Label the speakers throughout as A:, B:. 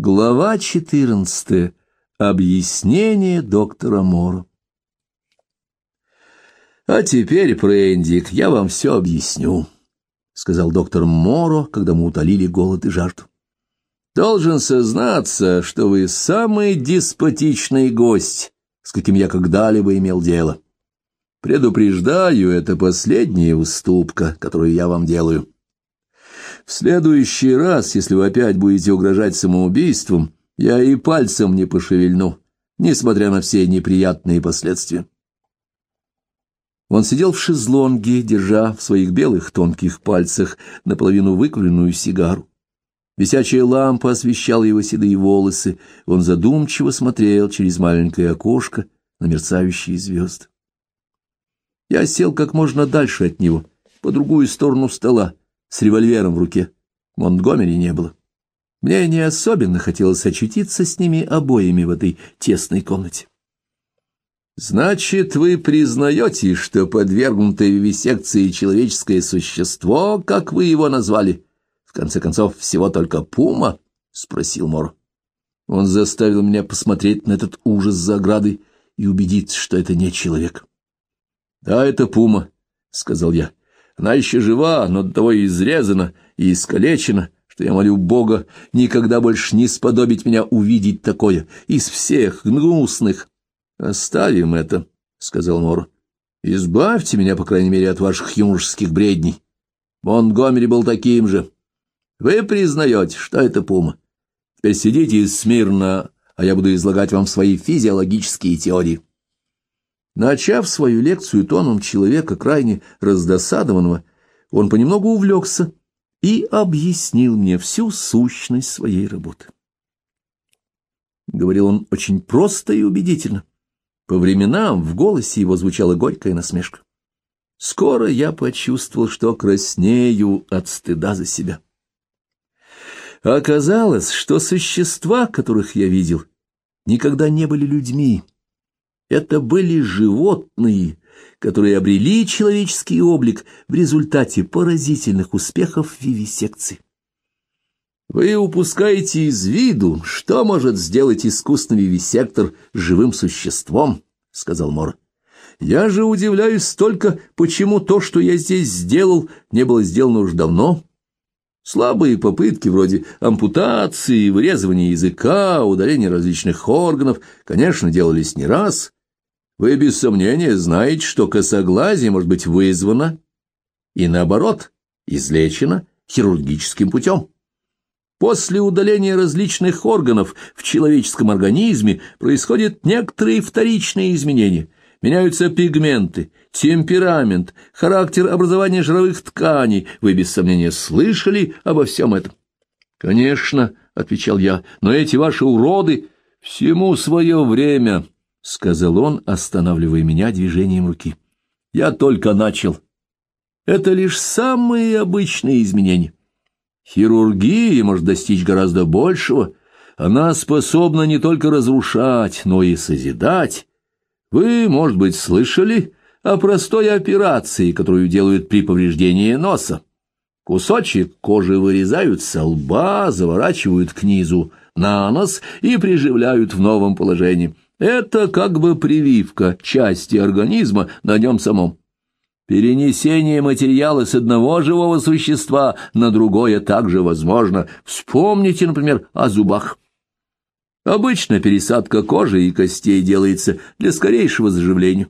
A: Глава 14. Объяснение доктора Мора. «А теперь, Прендик, я вам все объясню», — сказал доктор Моро, когда мы утолили голод и жажду. «Должен сознаться, что вы самый деспотичный гость, с каким я когда-либо имел дело. Предупреждаю, это последняя уступка, которую я вам делаю». В следующий раз, если вы опять будете угрожать самоубийством, я и пальцем не пошевельну, несмотря на все неприятные последствия. Он сидел в шезлонге, держа в своих белых тонких пальцах наполовину выкуренную сигару. Висячая лампа освещала его седые волосы, он задумчиво смотрел через маленькое окошко на мерцающие звезды. Я сел как можно дальше от него, по другую сторону стола, с револьвером в руке. Монтгомери не было. Мне не особенно хотелось очутиться с ними обоими в этой тесной комнате. «Значит, вы признаете, что подвергнутое вивисекции человеческое существо, как вы его назвали, в конце концов, всего только пума?» — спросил Мор. Он заставил меня посмотреть на этот ужас за оградой и убедиться, что это не человек. «Да, это пума», — сказал я. Она еще жива, но до того изрезана и искалечена, что я молю Бога никогда больше не сподобить меня увидеть такое из всех гнусных. — Оставим это, — сказал Мор. — Избавьте меня, по крайней мере, от ваших юношеских бредней. Монгомери был таким же. Вы признаете, что это пума. Теперь сидите смирно, а я буду излагать вам свои физиологические теории. Начав свою лекцию тоном человека крайне раздосадованного, он понемногу увлекся и объяснил мне всю сущность своей работы. Говорил он очень просто и убедительно. По временам в голосе его звучала горькая насмешка. Скоро я почувствовал, что краснею от стыда за себя. Оказалось, что существа, которых я видел, никогда не были людьми, это были животные, которые обрели человеческий облик в результате поразительных успехов вивисекции. Вы упускаете из виду, что может сделать искусный вивисектор живым существом, — сказал Мор. Я же удивляюсь только, почему то, что я здесь сделал, не было сделано уж давно. Слабые попытки вроде ампутации, вырезывания языка, удаления различных органов, конечно, делались не раз, вы без сомнения знаете, что косоглазие может быть вызвано и, наоборот, излечено хирургическим путем. После удаления различных органов в человеческом организме происходят некоторые вторичные изменения. Меняются пигменты, темперамент, характер образования жировых тканей. Вы, без сомнения, слышали обо всем этом? «Конечно», — отвечал я, — «но эти ваши уроды всему свое время». — сказал он, останавливая меня движением руки. — Я только начал. Это лишь самые обычные изменения. Хирургия может достичь гораздо большего. Она способна не только разрушать, но и созидать. Вы, может быть, слышали о простой операции, которую делают при повреждении носа. Кусочек кожи вырезают со лба, заворачивают к низу на нос и приживляют в новом положении — это как бы прививка части организма на нем самом. Перенесение материала с одного живого существа на другое также возможно. Вспомните, например, о зубах. Обычно пересадка кожи и костей делается для скорейшего заживления.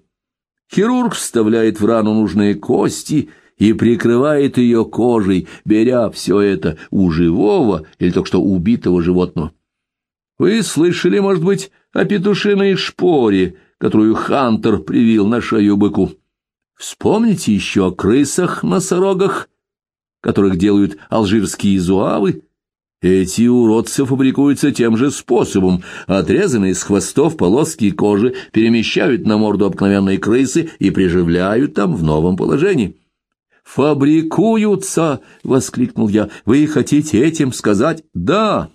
A: Хирург вставляет в рану нужные кости и прикрывает ее кожей, беря все это у живого или только что убитого животного. Вы слышали, может быть, о петушиной шпоре, которую Хантер привил на шею быку? Вспомните еще о крысах-носорогах, которых делают алжирские зуавы. Эти уродцы фабрикуются тем же способом. Отрезанные с хвостов полоски кожи перемещают на морду обыкновенной крысы и приживляют там в новом положении. «Фабрикуются!» — воскликнул я. «Вы хотите этим сказать?» «Да!»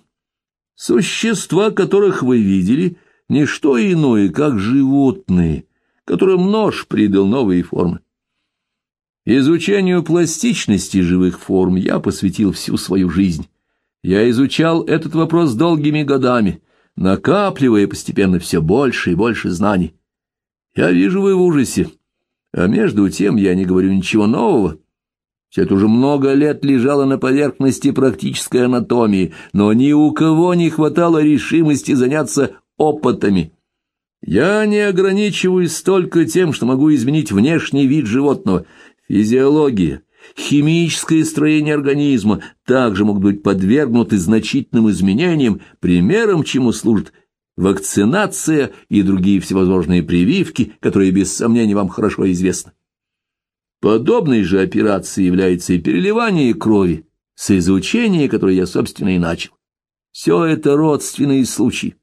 A: Существа, которых вы видели, не что иное, как животные, которым нож придал новые формы. Изучению пластичности живых форм я посвятил всю свою жизнь, Я изучал этот вопрос долгими годами, накапливая постепенно все больше и больше знаний. Я вижу, вы в ужасе, а между тем я не говорю ничего нового. Все это уже много лет лежало на поверхности практической анатомии, но ни у кого не хватало решимости заняться опытами. Я не ограничиваюсь только тем, что могу изменить внешний вид животного. Физиология, химическое строение организма также могут быть подвергнуты значительным изменениям, примером чему служит вакцинация и другие всевозможные прививки, которые без сомнения вам хорошо известны. Подобной же операцией является и переливание крови, с изучения которой я, собственно, и начал. Все это родственные случаи.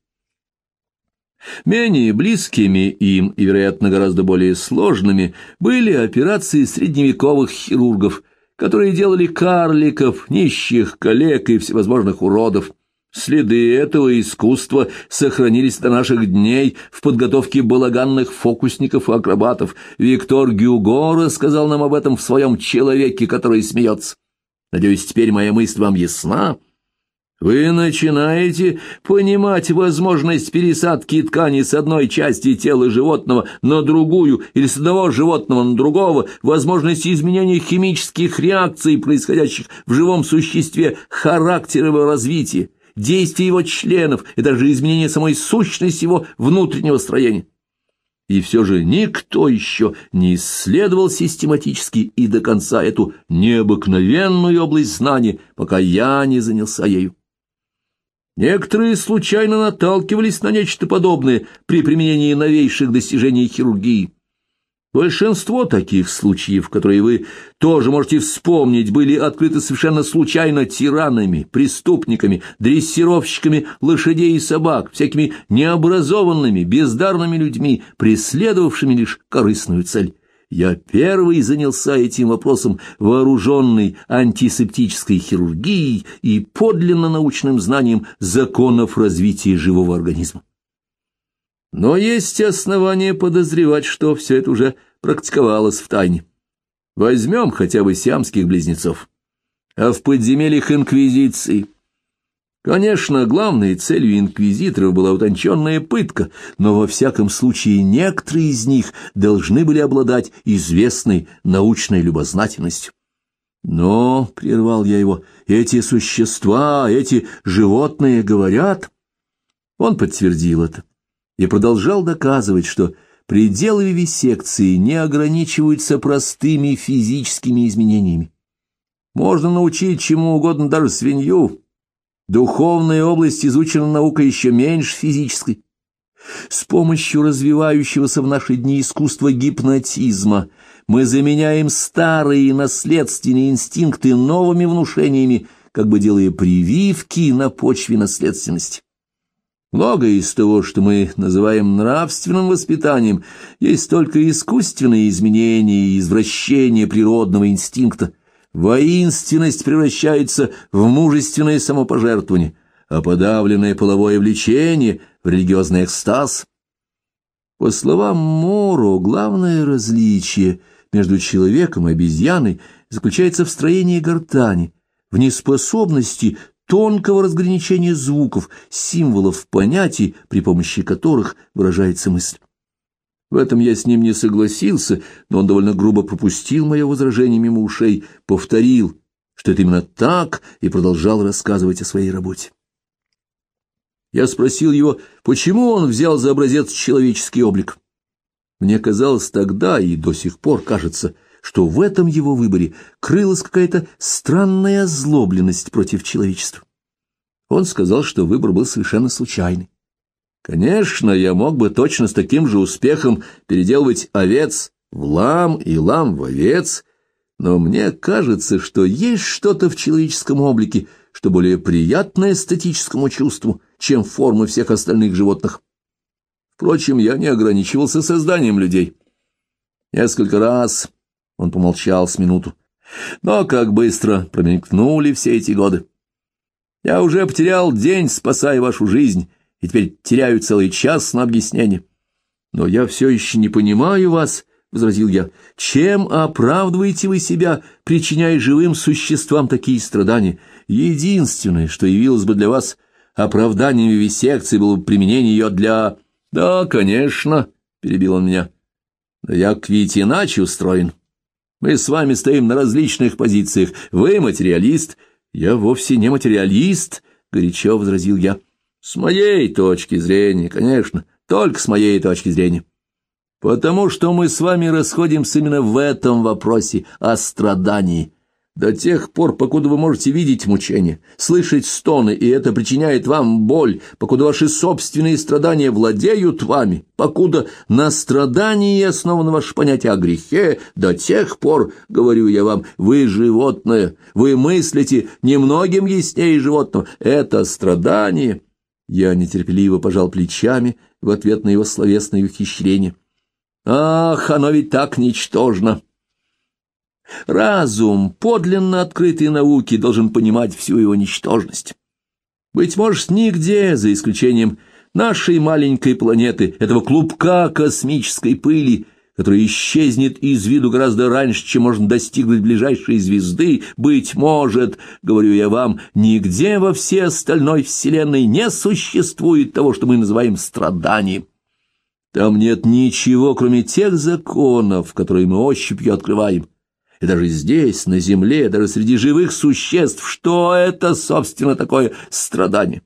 A: Менее близкими им и, вероятно, гораздо более сложными были операции средневековых хирургов, которые делали карликов, нищих, коллег и всевозможных уродов, Следы этого искусства сохранились до наших дней в подготовке балаганных фокусников и акробатов. Виктор Гюго рассказал нам об этом в своем «Человеке, который смеется». Надеюсь, теперь моя мысль вам ясна. Вы начинаете понимать возможность пересадки ткани с одной части тела животного на другую или с одного животного на другого, возможность изменения химических реакций, происходящих в живом существе, характера его развития действия его членов и даже изменение самой сущности его внутреннего строения. И все же никто еще не исследовал систематически и до конца эту необыкновенную область знания, пока я не занялся ею. Некоторые случайно наталкивались на нечто подобное при применении новейших достижений хирургии. Большинство таких случаев, которые вы тоже можете вспомнить, были открыты совершенно случайно тиранами, преступниками, дрессировщиками лошадей и собак, всякими необразованными, бездарными людьми, преследовавшими лишь корыстную цель. Я первый занялся этим вопросом, вооруженный антисептической хирургией и подлинно научным знанием законов развития живого организма. Но есть основания подозревать, что все это уже практиковалось в тайне. Возьмем хотя бы сиамских близнецов. А в подземельях Инквизиции... Конечно, главной целью инквизиторов была утонченная пытка, но во всяком случае некоторые из них должны были обладать известной научной любознательностью. Но, — прервал я его, — эти существа, эти животные говорят. Он подтвердил это и продолжал доказывать, что пределы вивисекции не ограничиваются простыми физическими изменениями. Можно научить чему угодно даже свинью. Духовная область изучена наука еще меньше физической. С помощью развивающегося в наши дни искусства гипнотизма мы заменяем старые наследственные инстинкты новыми внушениями, как бы делая прививки на почве наследственности. Многое из того, что мы называем нравственным воспитанием, есть только искусственные изменения и извращения природного инстинкта. Воинственность превращается в мужественное самопожертвование, а подавленное половое влечение — в религиозный экстаз. По словам Моро, главное различие между человеком и обезьяной заключается в строении гортани, в неспособности тонкого разграничения звуков, символов понятий, при помощи которых выражается мысль. В этом я с ним не согласился, но он довольно грубо пропустил мое возражение мимо ушей, повторил, что это именно так, и продолжал рассказывать о своей работе. Я спросил его, почему он взял за образец человеческий облик. Мне казалось тогда, и до сих пор кажется, что в этом его выборе крылась какая-то странная озлобленность против человечества. Он сказал, что выбор был совершенно случайный. Конечно, я мог бы точно с таким же успехом переделывать овец в лам и лам в овец, но мне кажется, что есть что-то в человеческом облике, что более приятно эстетическому чувству, чем формы всех остальных животных. Впрочем, я не ограничивался созданием людей. Несколько раз он помолчал с минуту. Но как быстро промелькнули все эти годы. Я уже потерял день, спасая вашу жизнь, и теперь теряю целый час на объяснение. Но я все еще не понимаю вас, — возразил я. Чем оправдываете вы себя, причиняя живым существам такие страдания? Единственное, что явилось бы для вас оправданием вивисекции, было бы применение ее для... — Да, конечно, — перебил он меня. — Но я ведь иначе устроен. Мы с вами стоим на различных позициях. Вы материалист, я вовсе не материалист, — горячо возразил я. — С моей точки зрения, конечно, только с моей точки зрения. Потому что мы с вами расходимся именно в этом вопросе о страдании. До тех пор, покуда вы можете видеть мучения, слышать стоны, и это причиняет вам боль, покуда ваши собственные страдания владеют вами, покуда на страдании основано ваше понятие о грехе, до тех пор, говорю я вам, вы животное, вы мыслите немногим яснее животного, это страдание. Я нетерпеливо пожал плечами в ответ на его словесное ухищрение. Ах, оно ведь так ничтожно! Разум, подлинно открытый науки, должен понимать всю его ничтожность. Быть может, нигде, за исключением нашей маленькой планеты, этого клубка космической пыли, который исчезнет из виду гораздо раньше, чем можно достигнуть ближайшей звезды, быть может, говорю я вам, нигде во всей остальной Вселенной не существует того, что мы называем страданием. Там нет ничего, кроме тех законов, которые мы ощупью открываем. И даже здесь, на земле, даже среди живых существ, что это, собственно, такое страдание?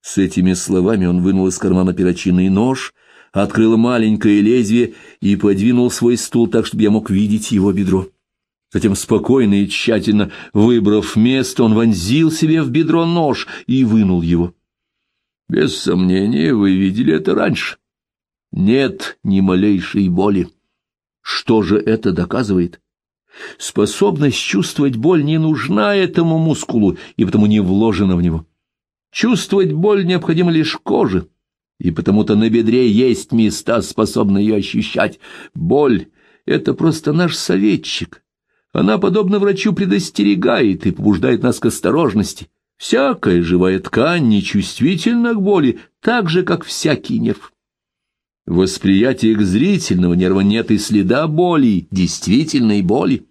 A: С этими словами он вынул из кармана перочинный нож, открыл маленькое лезвие и подвинул свой стул так, чтобы я мог видеть его бедро. Затем, спокойно и тщательно выбрав место, он вонзил себе в бедро нож и вынул его. Без сомнения, вы видели это раньше. Нет ни малейшей боли. Что же это доказывает? Способность чувствовать боль не нужна этому мускулу, и потому не вложена в него. Чувствовать боль необходимо лишь коже, и потому-то на бедре есть места, способные ее ощущать. Боль — это просто наш советчик. Она, подобно врачу, предостерегает и побуждает нас к осторожности. Всякая живая ткань нечувствительна к боли, так же, как всякий нерв. В восприятии к зрительного нерва нет и следа боли, действительной боли.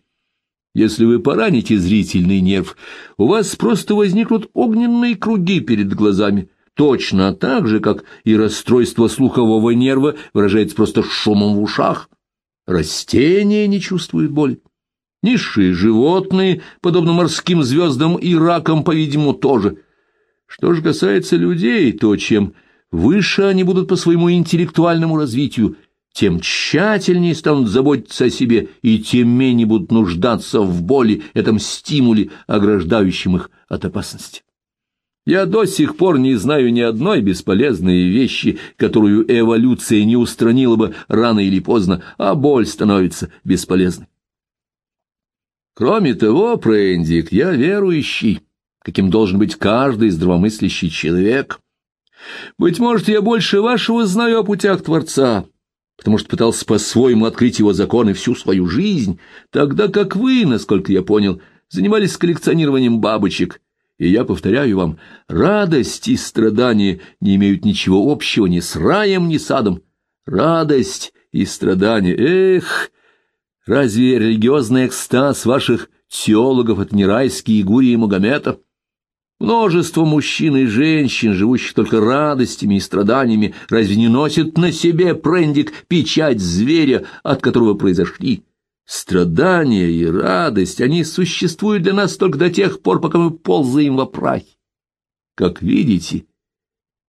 A: Если вы пораните зрительный нерв, у вас просто возникнут огненные круги перед глазами, точно так же, как и расстройство слухового нерва выражается просто шумом в ушах. Растения не чувствуют боли. Низшие животные, подобно морским звездам и ракам, по-видимому, тоже. Что же касается людей, то чем выше они будут по своему интеллектуальному развитию, тем тщательнее станут заботиться о себе и тем менее будут нуждаться в боли, этом стимуле, ограждающем их от опасности. Я до сих пор не знаю ни одной бесполезной вещи, которую эволюция не устранила бы рано или поздно, а боль становится бесполезной. Кроме того, Прендик, я верующий, каким должен быть каждый здравомыслящий человек. Быть может, я больше вашего знаю о путях Творца, потому что пытался по-своему открыть его законы всю свою жизнь, тогда как вы, насколько я понял, занимались коллекционированием бабочек. И я повторяю вам, радость и страдания не имеют ничего общего ни с раем, ни с садом. Радость и страдания, эх, разве религиозный экстаз ваших теологов — это не райские гурии Магомета? Множество мужчин и женщин, живущих только радостями и страданиями, разве не носят на себе, прендик, печать зверя, от которого произошли? Страдания и радость, они существуют для нас только до тех пор, пока мы ползаем во прахе. Как видите,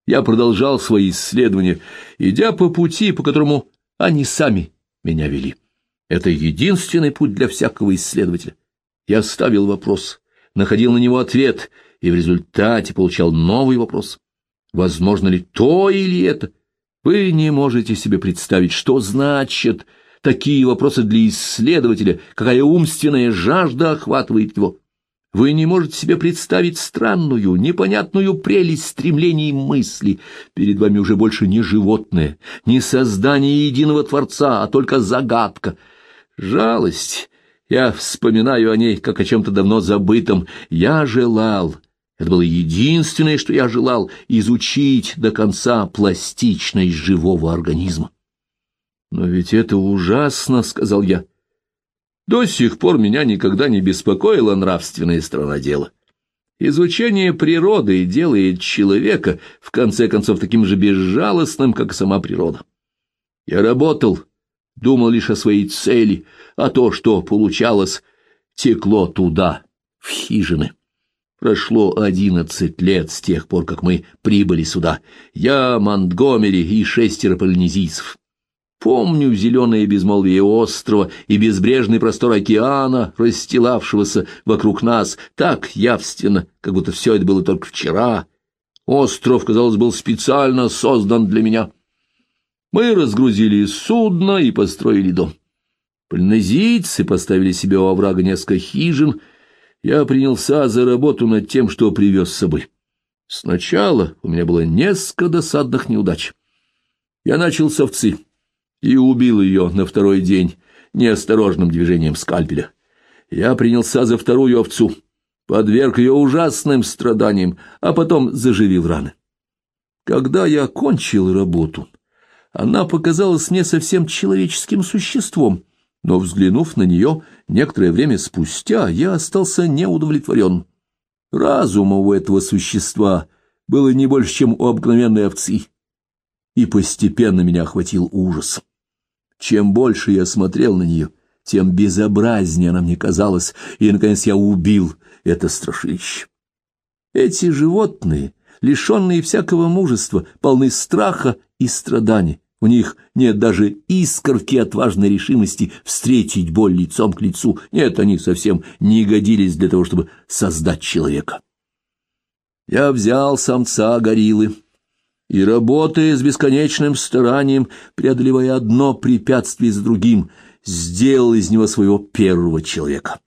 A: я продолжал свои исследования, идя по пути, по которому они сами меня вели. Это единственный путь для всякого исследователя. Я ставил вопрос, находил на него ответ — и в результате получал новый вопрос. Возможно ли то или это? Вы не можете себе представить, что значат такие вопросы для исследователя, какая умственная жажда охватывает его. Вы не можете себе представить странную, непонятную прелесть стремлений мысли. Перед вами уже больше не животное, не создание единого Творца, а только загадка. Жалость. Я вспоминаю о ней, как о чем-то давно забытом. Я желал, это было единственное, что я желал — изучить до конца пластичность живого организма. «Но ведь это ужасно», — сказал я. «До сих пор меня никогда не беспокоила нравственная сторона дела. Изучение природы делает человека, в конце концов, таким же безжалостным, как сама природа. Я работал, думал лишь о своей цели, а то, что получалось, текло туда, в хижины. Прошло одиннадцать лет с тех пор, как мы прибыли сюда. Я, Монтгомери и шестеро полинезийцев. Помню зеленое безмолвие острова и безбрежный простор океана, расстилавшегося вокруг нас, так явственно, как будто все это было только вчера. Остров, казалось, был специально создан для меня. Мы разгрузили судно и построили дом. Полинезийцы поставили себе у оврага несколько хижин. Я принялся за работу над тем, что привез с собой. Сначала у меня было несколько досадных неудач. Я начал с овцы и убил ее на второй день неосторожным движением скальпеля. Я принялся за вторую овцу, подверг ее ужасным страданиям, а потом заживил раны. Когда я кончил работу, она показалась мне совсем человеческим существом, но, взглянув на нее некоторое время спустя, я остался неудовлетворен. Разума у этого существа было не больше, чем у обыкновенной овцы, и постепенно меня охватил ужас. Чем больше я смотрел на нее, тем безобразнее она мне казалась, и, наконец, я убил это страшилище. Эти животные, лишенные всякого мужества, полны страха и страданий. У них нет даже искорки отважной решимости встретить боль лицом к лицу. Нет, они совсем не годились для того, чтобы создать человека. Я взял самца гориллы и, работая с бесконечным старанием, преодолевая одно препятствие за другим, сделал из него своего первого человека.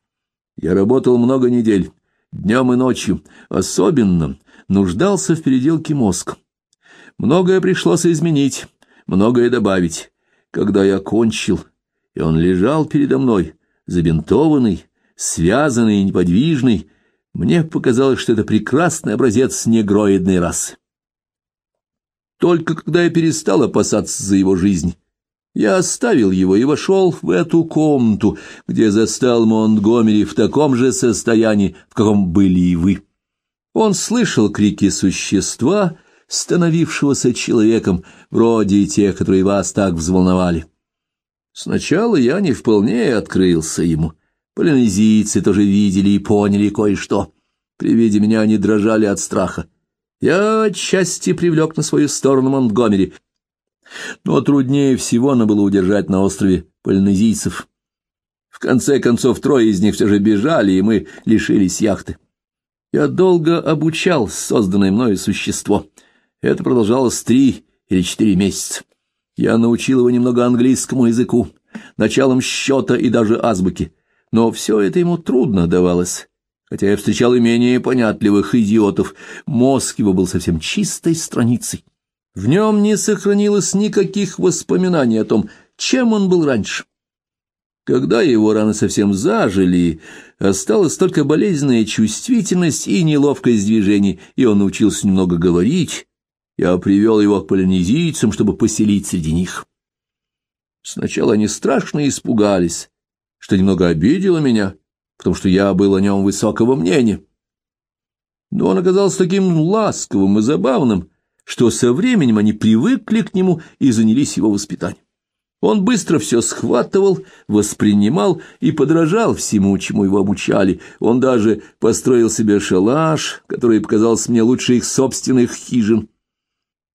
A: Я работал много недель, днем и ночью, особенно нуждался в переделке мозга. Многое пришлось изменить, многое добавить. Когда я кончил, и он лежал передо мной, забинтованный, связанный и неподвижный, мне показалось, что это прекрасный образец негроидной расы. Только когда я перестал опасаться за его жизнь, я оставил его и вошел в эту комнату, где застал Монтгомери в таком же состоянии, в каком были и вы. Он слышал крики существа, становившегося человеком, вроде тех, которые вас так взволновали. Сначала я не вполне открылся ему. Полинезийцы тоже видели и поняли кое-что. При виде меня они дрожали от страха. Я отчасти привлек на свою сторону Монтгомери, но труднее всего нам было удержать на острове полинезийцев. В конце концов, трое из них все же бежали, и мы лишились яхты. Я долго обучал созданное мною существо. Это продолжалось три или четыре месяца. Я научил его немного английскому языку, началом счета и даже азбуки, но все это ему трудно давалось хотя я встречал и менее понятливых идиотов, мозг его был совсем чистой страницей. В нем не сохранилось никаких воспоминаний о том, чем он был раньше. Когда его раны совсем зажили, осталась только болезненная чувствительность и неловкость движений, и он научился немного говорить. Я привел его к полинезийцам, чтобы поселить среди них. Сначала они страшно испугались, что немного обидело меня, потому что я был о нем высокого мнения. Но он оказался таким ласковым и забавным, что со временем они привыкли к нему и занялись его воспитанием. Он быстро все схватывал, воспринимал и подражал всему, чему его обучали. Он даже построил себе шалаш, который показался мне лучше их собственных хижин.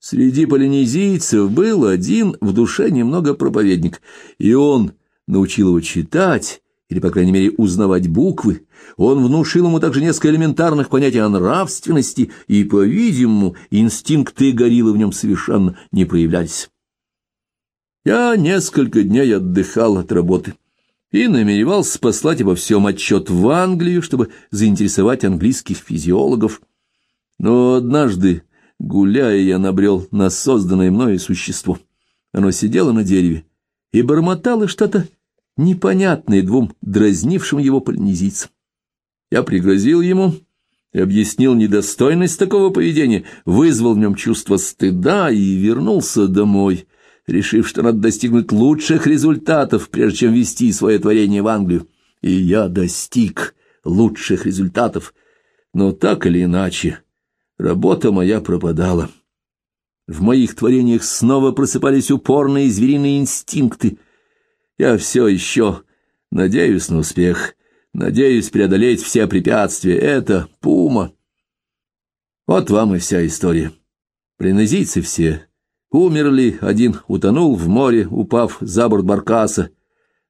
A: Среди полинезийцев был один в душе немного проповедник, и он научил его читать или, по крайней мере, узнавать буквы. Он внушил ему также несколько элементарных понятий о нравственности, и, по-видимому, инстинкты гориллы в нем совершенно не проявлялись. Я несколько дней отдыхал от работы и намеревался послать обо всем отчет в Англию, чтобы заинтересовать английских физиологов. Но однажды, гуляя, я набрел на созданное мною существо. Оно сидело на дереве и бормотало что-то непонятные двум дразнившим его полинезийцам. Я пригрозил ему и объяснил недостойность такого поведения, вызвал в нем чувство стыда и вернулся домой, решив, что надо достигнуть лучших результатов, прежде чем вести свое творение в Англию. И я достиг лучших результатов. Но так или иначе, работа моя пропадала. В моих творениях снова просыпались упорные звериные инстинкты. Я все еще надеюсь на успех, надеюсь преодолеть все препятствия. Это пума. Вот вам и вся история. Принозийцы все умерли, один утонул в море, упав за борт баркаса,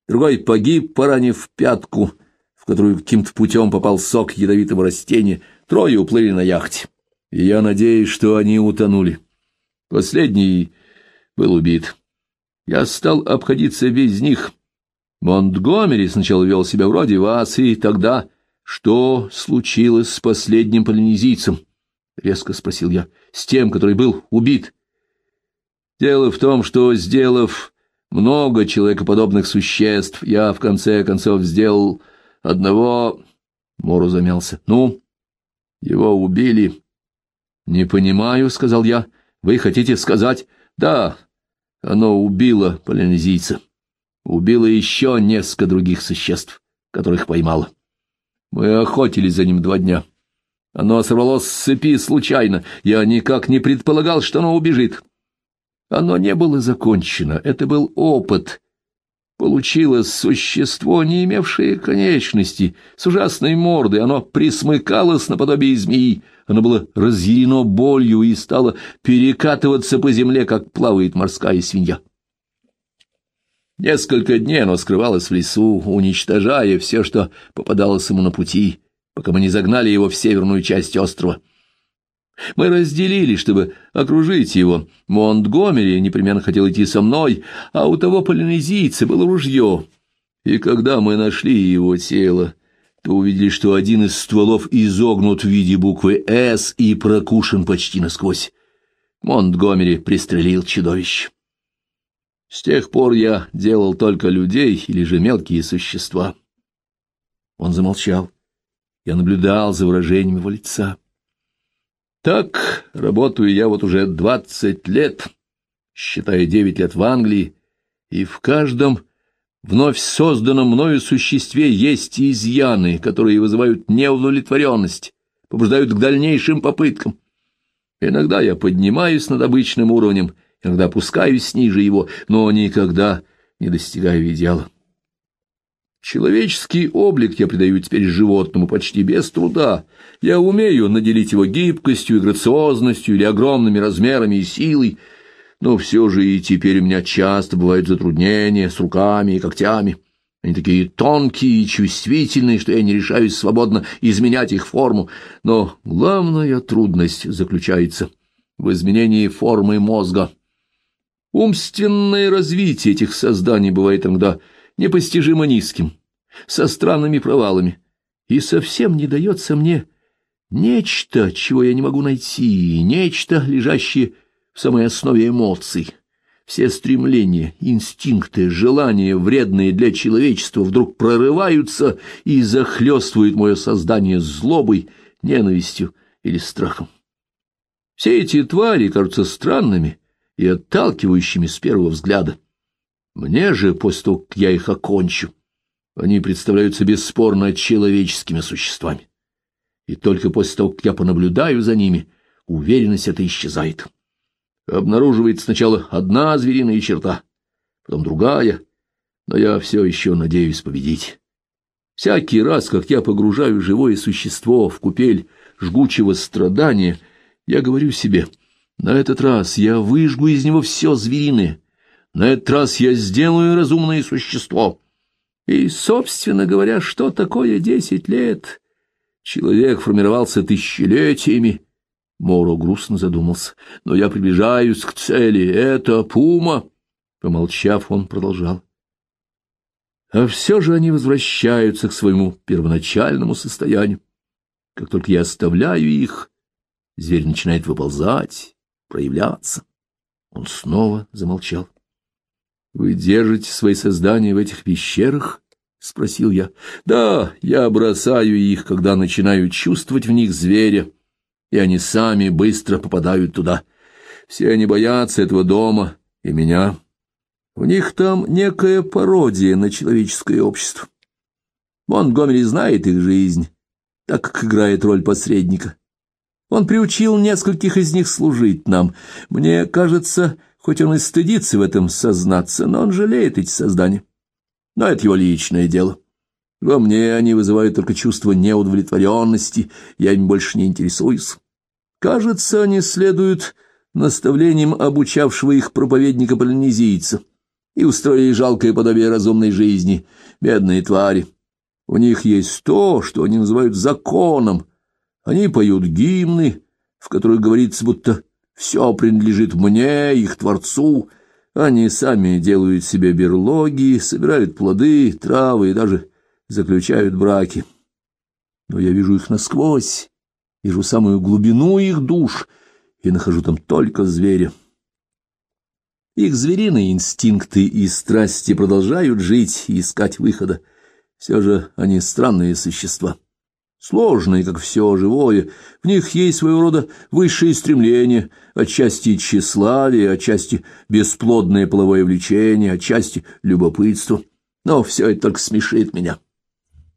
A: другой погиб, поранив пятку, в которую каким-то путем попал сок ядовитого растения, трое уплыли на яхте. И я надеюсь, что они утонули. Последний был убит. Я стал обходиться без них. Монтгомери сначала вел себя вроде вас, и тогда... Что случилось с последним полинезийцем? — резко спросил я. — С тем, который был убит. Дело в том, что, сделав много человекоподобных существ, я, в конце концов, сделал одного... Мору замялся. — Ну, его убили. — Не понимаю, — сказал я. Вы хотите сказать? Да, оно убило полинезийца. Убило еще несколько других существ, которых поймало. Мы охотились за ним два дня. Оно сорвалось с цепи случайно. Я никак не предполагал, что оно убежит. Оно не было закончено. Это был опыт. Получилось существо, не имевшее конечности, с ужасной мордой. Оно присмыкалось наподобие змеи. Оно было разъярено болью и стало перекатываться по земле, как плавает морская свинья. Несколько дней оно скрывалось в лесу, уничтожая все, что попадалось ему на пути, пока мы не загнали его в северную часть острова. Мы разделили, чтобы окружить его. Монтгомери непременно хотел идти со мной, а у того полинезийца было ружье. И когда мы нашли его тело, то увидели, что один из стволов изогнут в виде буквы «С» и прокушен почти насквозь. Монтгомери пристрелил чудовище. С тех пор я делал только людей или же мелкие существа. Он замолчал. Я наблюдал за выражением его лица. Так работаю я вот уже двадцать лет, считая девять лет в Англии, и в каждом вновь созданном мною существе есть изъяны, которые вызывают неудовлетворенность, побуждают к дальнейшим попыткам. Иногда я поднимаюсь над обычным уровнем, иногда опускаюсь ниже его, но никогда не достигаю идеала. Человеческий облик я придаю теперь животному почти без труда. Я умею наделить его гибкостью и грациозностью или огромными размерами и силой, но все же и теперь у меня часто бывают затруднения с руками и когтями. Они такие тонкие и чувствительные, что я не решаюсь свободно изменять их форму. Но главная трудность заключается в изменении формы мозга. Умственное развитие этих созданий бывает иногда непостижимо низким, со странными провалами, и совсем не дается мне нечто, чего я не могу найти, нечто, лежащее в самой основе эмоций. Все стремления, инстинкты, желания, вредные для человечества, вдруг прорываются и захлестывают мое создание злобой, ненавистью или страхом. Все эти твари кажутся странными и отталкивающими с первого взгляда. Мне же, после того, как я их окончу, они представляются бесспорно человеческими существами. И только после того, как я понаблюдаю за ними, уверенность эта исчезает. Обнаруживается сначала одна звериная черта, потом другая, но я все еще надеюсь победить. Всякий раз, как я погружаю живое существо в купель жгучего страдания, я говорю себе, на этот раз я выжгу из него все звериное, на этот раз я сделаю разумное существо. И, собственно говоря, что такое десять лет? Человек формировался тысячелетиями. Моро грустно задумался. Но я приближаюсь к цели. Это пума. Помолчав, он продолжал. А все же они возвращаются к своему первоначальному состоянию. Как только я оставляю их, зверь начинает выползать, проявляться. Он снова замолчал. Вы держите свои создания в этих пещерах? — спросил я. — Да, я бросаю их, когда начинаю чувствовать в них зверя, и они сами быстро попадают туда. Все они боятся этого дома и меня. В них там некая пародия на человеческое общество. Монгомери знает их жизнь, так как играет роль посредника. Он приучил нескольких из них служить нам. Мне кажется, хоть он и стыдится в этом сознаться, но он жалеет эти создания. Но это его личное дело. Во мне они вызывают только чувство неудовлетворенности, я им больше не интересуюсь. Кажется, они следуют наставлениям обучавшего их проповедника-полинезийца и устроили жалкое подобие разумной жизни, бедные твари. У них есть то, что они называют законом. Они поют гимны, в которых говорится, будто все принадлежит мне, их Творцу. Они сами делают себе берлоги, собирают плоды, травы и даже заключают браки. Но я вижу их насквозь, вижу самую глубину их душ и нахожу там только зверя. Их звериные инстинкты и страсти продолжают жить и искать выхода. Все же они странные существа. Сложные, как все живое, в них есть своего рода высшие стремления, отчасти тщеславие, отчасти бесплодное половое влечение, отчасти любопытство. Но все это только смешит меня.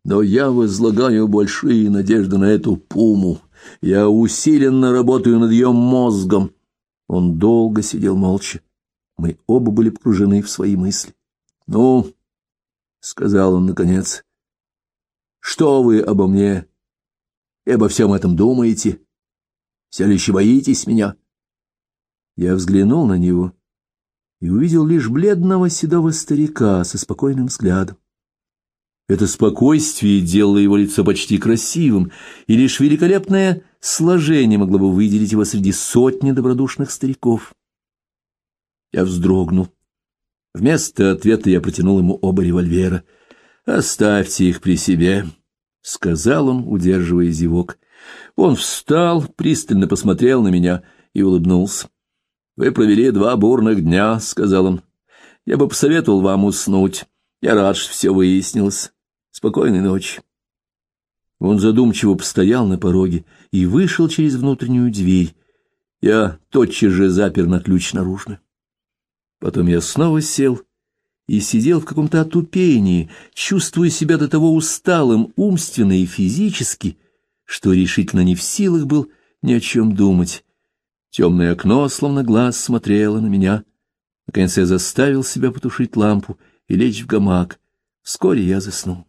A: Но я возлагаю большие надежды на эту пуму. Я усиленно работаю над ее мозгом. Он долго сидел молча. Мы оба были погружены в свои мысли. — Ну, — сказал он наконец, — что вы обо мне и обо всем этом думаете? Все ли еще боитесь меня? Я взглянул на него и увидел лишь бледного седого старика со спокойным взглядом. Это спокойствие делало его лицо почти красивым, и лишь великолепное сложение могло бы выделить его среди сотни добродушных стариков. Я вздрогнул. Вместо ответа я протянул ему оба револьвера. «Оставьте их при себе», — сказал он, удерживая зевок. Он встал, пристально посмотрел на меня и улыбнулся. «Вы провели два бурных дня», — сказал он. «Я бы посоветовал вам уснуть. Я рад, что все выяснилось. Спокойной ночи. Он задумчиво постоял на пороге и вышел через внутреннюю дверь. Я тотчас же запер на ключ наружно. Потом я снова сел и сидел в каком-то отупении, чувствуя себя до того усталым умственно и физически, что решительно не в силах был ни о чем думать. Темное окно, словно глаз, смотрело на меня. Наконец я заставил себя потушить лампу и лечь в гамак. Вскоре я заснул.